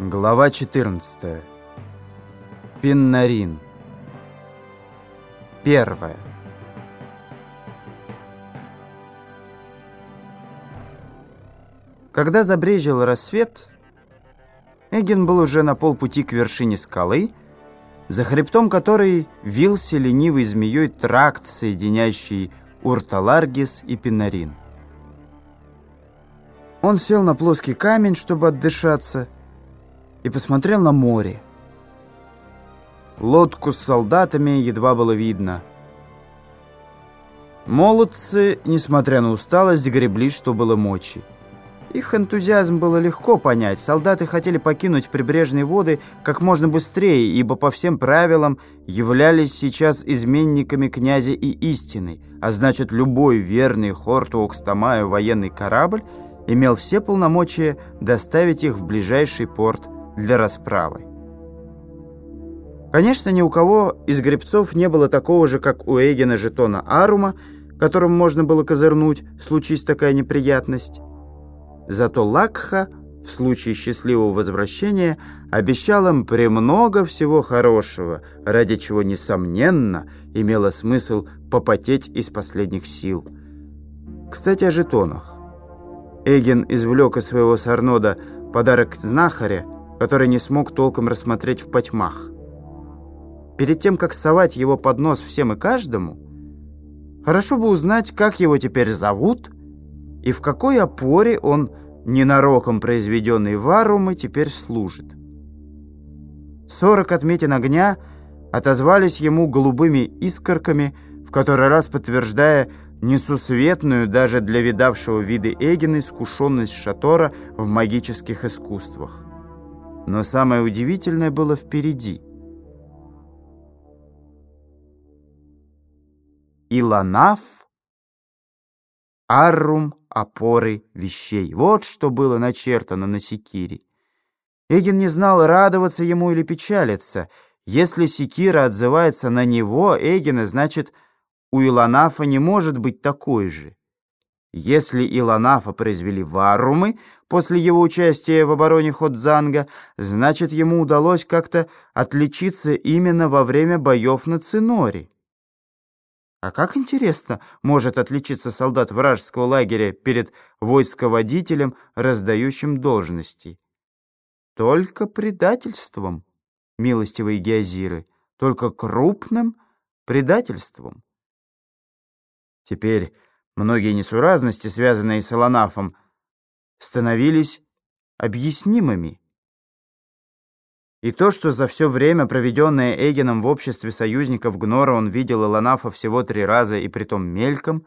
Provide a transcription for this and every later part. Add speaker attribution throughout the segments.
Speaker 1: Глава 14. Пиннарин. Первое. Когда забрежил рассвет, Эгин был уже на полпути к вершине скалы, за хребтом которой вился ленивой змеей тракт, соединяющий Урталаргис и Пинарин. Он сел на плоский камень, чтобы отдышаться, и посмотрел на море. Лодку с солдатами едва было видно. Молодцы, несмотря на усталость, гребли, что было мочи. Их энтузиазм было легко понять. Солдаты хотели покинуть прибрежные воды как можно быстрее, ибо по всем правилам являлись сейчас изменниками князя и истины, а значит, любой верный Хорту Окстамаю военный корабль имел все полномочия доставить их в ближайший порт для расправы. Конечно, ни у кого из гребцов не было такого же, как у Эгена жетона Арума, которым можно было козырнуть, случись такая неприятность. Зато Лакха в случае счастливого возвращения обещал им премного всего хорошего, ради чего, несомненно, имело смысл попотеть из последних сил. Кстати, о жетонах. Эгин извлек из своего сарнода подарок знахаря, который не смог толком рассмотреть в потьмах. Перед тем, как совать его под нос всем и каждому, хорошо бы узнать, как его теперь зовут и в какой опоре он, ненароком произведенный варумы, теперь служит. Сорок отметин огня отозвались ему голубыми искорками, в который раз подтверждая несусветную даже для видавшего виды Эгина искушенность Шатора в магических искусствах. Но самое удивительное было впереди. Иланаф Аррум опоры вещей. Вот что было начертано на секире. Эгин не знал, радоваться ему или печалиться. Если секира отзывается на него, Эгина, значит, у Иланафа не может быть такой же. Если Иланафа произвели варумы после его участия в обороне Ходзанга, значит, ему удалось как-то отличиться именно во время боев на Циноре. А как интересно может отличиться солдат вражеского лагеря перед войсководителем, раздающим должности? Только предательством, милостивые геозиры, только крупным предательством. Теперь Многие несуразности, связанные с Илонафом, становились объяснимыми. И то, что за все время, проведенное Эгеном в обществе союзников Гнора, он видел Илонафа всего три раза и притом мельком,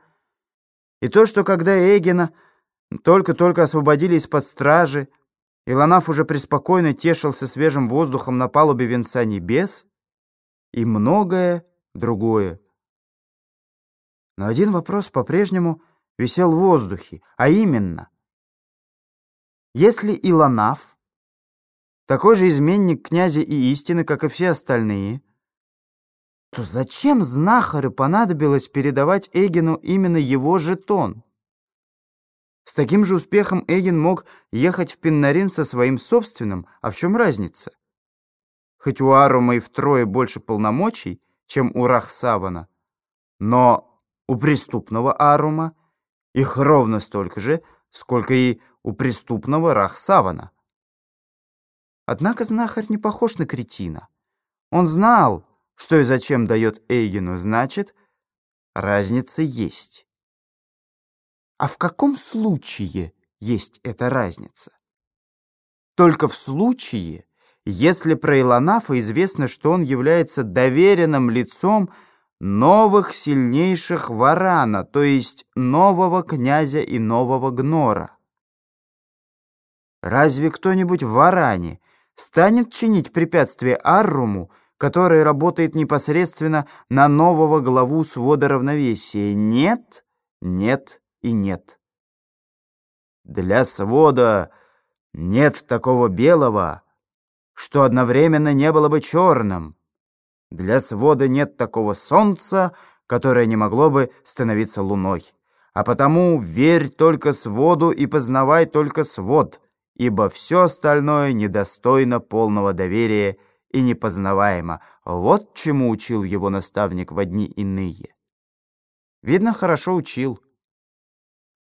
Speaker 1: и то, что когда Эгена только-только освободили из-под стражи, Илонаф уже преспокойно тешился свежим воздухом на палубе венца небес, и многое другое. Но один вопрос по-прежнему висел в воздухе, а именно, если Илонаф такой же изменник князя и истины, как и все остальные, то зачем знахарю понадобилось передавать Эгину именно его жетон? С таким же успехом Эгин мог ехать в Пиннарин со своим собственным, а в чем разница? Хоть у Арума и втрое больше полномочий, чем у Рахсавана, но у преступного Арума их ровно столько же, сколько и у преступного Рахсавана. Однако знахарь не похож на кретина. Он знал, что и зачем дает Эйгену, значит, разница есть. А в каком случае есть эта разница? Только в случае, если про Илонафа известно, что он является доверенным лицом новых сильнейших варана, то есть нового князя и нового гнора. Разве кто-нибудь в варане станет чинить препятствие Арруму, который работает непосредственно на нового главу свода равновесия? Нет, нет и нет. Для свода нет такого белого, что одновременно не было бы черным. Для свода нет такого солнца, которое не могло бы становиться луной. А потому верь только своду и познавай только свод, ибо все остальное недостойно полного доверия и непознаваемо. Вот чему учил его наставник в одни иные. Видно, хорошо учил.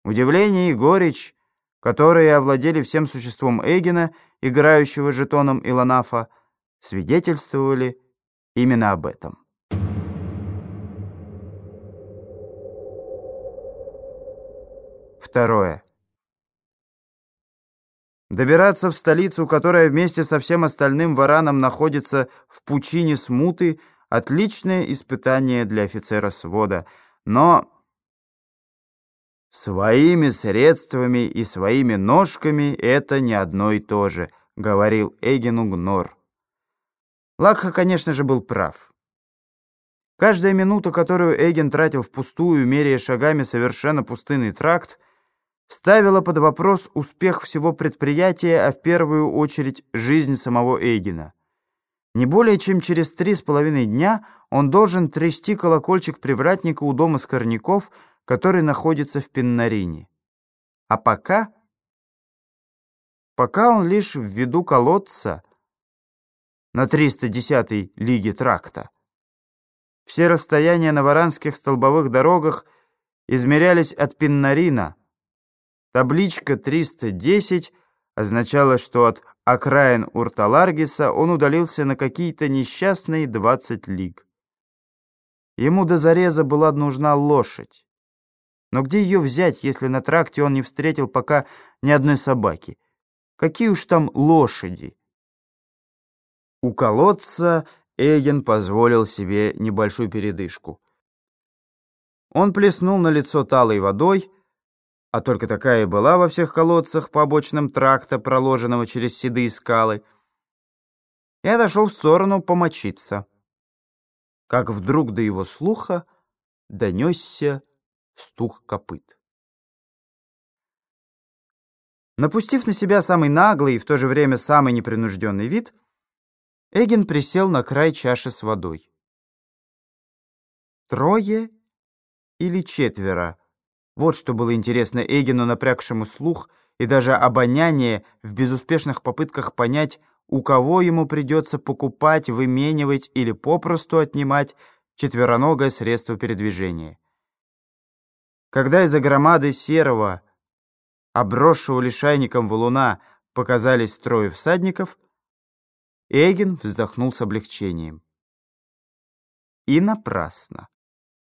Speaker 1: Удивление и горечь, которые овладели всем существом Эгина, играющего жетоном Илонафа, свидетельствовали именно об этом. Второе. Добираться в столицу, которая вместе со всем остальным вараном находится в пучине смуты, отличное испытание для офицера свода. Но своими средствами и своими ножками это не одно и то же, говорил Эгину Гнор. Лакха, конечно же, был прав. Каждая минута, которую Эгин тратил впустую, меряя шагами совершенно пустынный тракт, ставила под вопрос успех всего предприятия, а в первую очередь жизнь самого Эйгена. Не более чем через три с половиной дня он должен трясти колокольчик привратника у дома Скорняков, который находится в Пеннарине. А пока... Пока он лишь в виду колодца на 310-й лиге тракта. Все расстояния на варанских столбовых дорогах измерялись от Пеннарина, Табличка 310 означала, что от окраин Урталаргиса он удалился на какие-то несчастные 20 лиг. Ему до зареза была нужна лошадь. Но где ее взять, если на тракте он не встретил пока ни одной собаки? Какие уж там лошади? У колодца Эйген позволил себе небольшую передышку. Он плеснул на лицо талой водой, а только такая и была во всех колодцах по обочинам тракта, проложенного через седые скалы, и отошел в сторону помочиться. Как вдруг до его слуха донесся стук копыт. Напустив на себя самый наглый и в то же время самый непринужденный вид, Эгин присел на край чаши с водой. Трое или четверо вот что было интересно Эгину, напрягшему слух и даже обоняние в безуспешных попытках понять, у кого ему придется покупать, выменивать или попросту отнимать четвероногое средство передвижения. Когда из-за громады серого, обросшего лишайником валуна, показались трое всадников, Эгин вздохнул с облегчением. И напрасно.